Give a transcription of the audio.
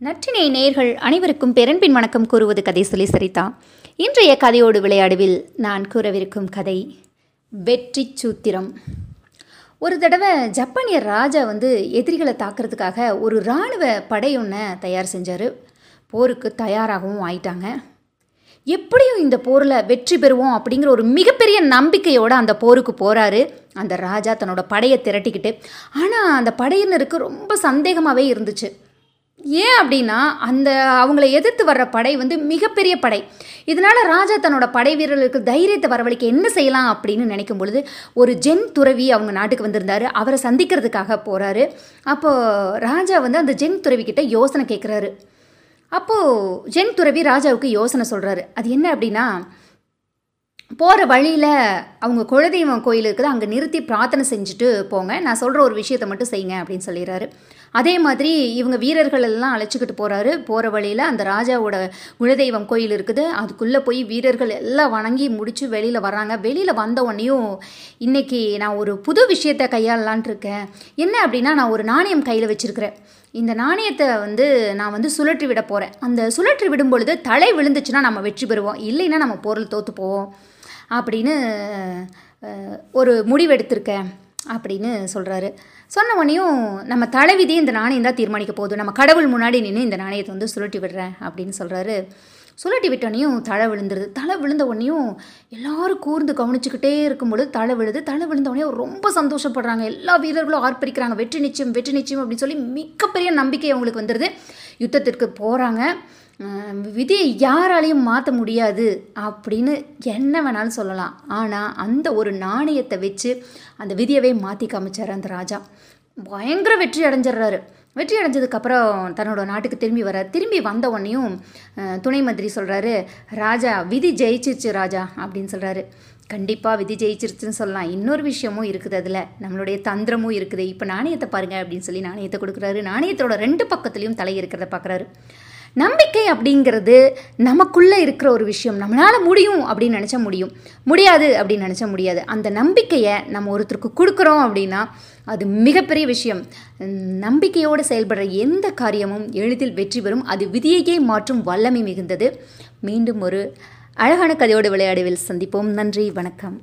நற்றினை நேர்கள் அனைவருக்கும் பெரன்பின் வணக்கம் கூறுவது கதை சொல்லி சரிதா. இன்றைய கதையோடு விளையாடுவில் நான் கூறவிருக்கும் கதை வெற்றி சூத்திரம். ஒரு தடவை ஜப்பானிய ராஜா வந்து எதிரிகளை தாக்குறதுக்காக ஒரு இராணுவ படை தயார் செஞ்சார். போருக்கு தயாராகவும் ஆயிட்டாங்க. எப்படியும் இந்த போரில் வெற்றி பெறுவோம் அப்படிங்கிற ஒரு மிகப்பெரிய நம்பிக்கையோடு அந்த போருக்கு போகிறாரு அந்த ராஜா தன்னோட படையை திரட்டிக்கிட்டு ஆனால் அந்த படையினருக்கு ரொம்ப சந்தேகமாகவே இருந்துச்சு. ஏன் அப்படின்னா அந்த அவங்களை எதிர்த்து வர்ற படை வந்து மிகப்பெரிய படை. இதனால் ராஜா தன்னோட படை வீரர்களுக்கு தைரியத்தை வரவழைக்க என்ன செய்யலாம் அப்படின்னு நினைக்கும் பொழுது ஒரு ஜென் துறவி அவங்க நாட்டுக்கு வந்திருந்தாரு. அவரை சந்திக்கிறதுக்காக போகிறாரு அப்போது ராஜா வந்து அந்த ஜென் துறவிக்கிட்ட யோசனை கேட்குறாரு அப்போது ஜென் துறவி ராஜாவுக்கு யோசனை சொல்கிறாரு அது என்ன அப்படின்னா போகிற வழியில் அவங்க குலதெய்வம் கோயில் இருக்குது. அங்கே நிறுத்தி பிரார்த்தனை செஞ்சுட்டு போங்க. நான் சொல்கிற ஒரு விஷயத்தை மட்டும் செய்யுங்க அப்படின்னு சொல்லிடுறாரு. அதே மாதிரி இவங்க வீரர்கள் எல்லாம் அழைச்சிக்கிட்டு போகிறாரு போகிற வழியில் அந்த ராஜாவோட குலதெய்வம் கோயில் இருக்குது. அதுக்குள்ளே போய் வீரர்கள் எல்லாம் வணங்கி முடித்து வெளியில் வர்றாங்க. வெளியில் வந்த உடனேயும் இன்றைக்கி நான் ஒரு புது விஷயத்தை கையாளலான் இருக்கேன். என்ன அப்படின்னா நான் ஒரு நாணயம் கையில் வச்சுருக்கிறேன். இந்த நாணயத்தை வந்து நான் வந்து சுழற்றி விட போகிறேன் அந்த சுழற்றி விடும் பொழுது தலை விழுந்துச்சுன்னா நம்ம வெற்றி பெறுவோம். இல்லைன்னா நம்ம பொருள் தோற்று போவோம். அப்படின்னு ஒரு முடிவெடுத்திருக்கேன். அப்படின்னு சொல்கிறாரு சொன்ன உடனேயும் நம்ம தலைவிதியே இந்த நாணயம் தான் தீர்மானிக்க போகுது. நம்ம கடவுள் முன்னாடி நின்று இந்த நாணயத்தை வந்து சுழட்டி விடுறேன் அப்படின்னு சொல்கிறாரு சுழட்டி விட்டோடனையும் தலை விழுந்துருது. தலை விழுந்த உடனேயும் எல்லாரும் கூர்ந்து கவனிச்சுக்கிட்டே இருக்கும்பொழுது தலை விழுது. தலை விழுந்த உடனே ரொம்ப சந்தோஷப்படுறாங்க. எல்லா வீரர்களும் ஆர்ப்பரிக்கிறாங்க. வெற்றி நிச்சயம் வெற்றி நிச்சயம் அப்படின்னு சொல்லி மிகப்பெரிய நம்பிக்கை அவங்களுக்கு வந்துடுது யுத்தத்திற்கு போகிறாங்க விதியை யாராலையும் மாற்ற முடியாது அப்படின்னு என்ன வேணாலும் சொல்லலாம். ஆனால் அந்த ஒரு நாணயத்தை வச்சு அந்த விதியவே மாற்றி காமிச்சார் அந்த ராஜா. பயங்கர வெற்றி அடைஞ்சிடுறாரு. வெற்றி அடைஞ்சதுக்கப்புறம் தன்னோட நாட்டுக்கு திரும்பி வர திரும்பி வந்த உடனேயும் துணை மந்திரி சொல்கிறாரு ராஜா விதி ஜெயிச்சிருச்சு ராஜா அப்படின்னு சொல்கிறாரு கண்டிப்பாக விதி ஜெயிச்சிருச்சுன்னு சொல்லலாம். இன்னொரு விஷயமும் இருக்குது அதில். நம்மளுடைய தந்திரமும் இருக்குது. இப்போ நாணயத்தை பாருங்கள் அப்படின்னு சொல்லி நாணயத்தை கொடுக்குறாரு. நாணயத்தோட ரெண்டு பக்கத்துலேயும் தலை இருக்கிறத பார்க்குறாரு நம்பிக்கை அப்படிங்கிறது நமக்குள்ளே இருக்கிற ஒரு விஷயம். நம்மளால் முடியும் அப்படின்னு நினச்சா முடியும். முடியாது அப்படின்னு நினச்சா முடியாது. அந்த நம்பிக்கையை நம்ம ஒருத்தருக்கு கொடுக்குறோம் அப்படின்னா அது மிகப்பெரிய விஷயம். நம்பிக்கையோடு செயல்படுற எந்த காரியமும் எளிதில் வெற்றி பெறும். அது விதியையே மாற்றும் வல்லமை மிகுந்தது. மீண்டும் ஒரு அழகான கதையோடு விளையாடுவில் சந்திப்போம். நன்றி. வணக்கம்.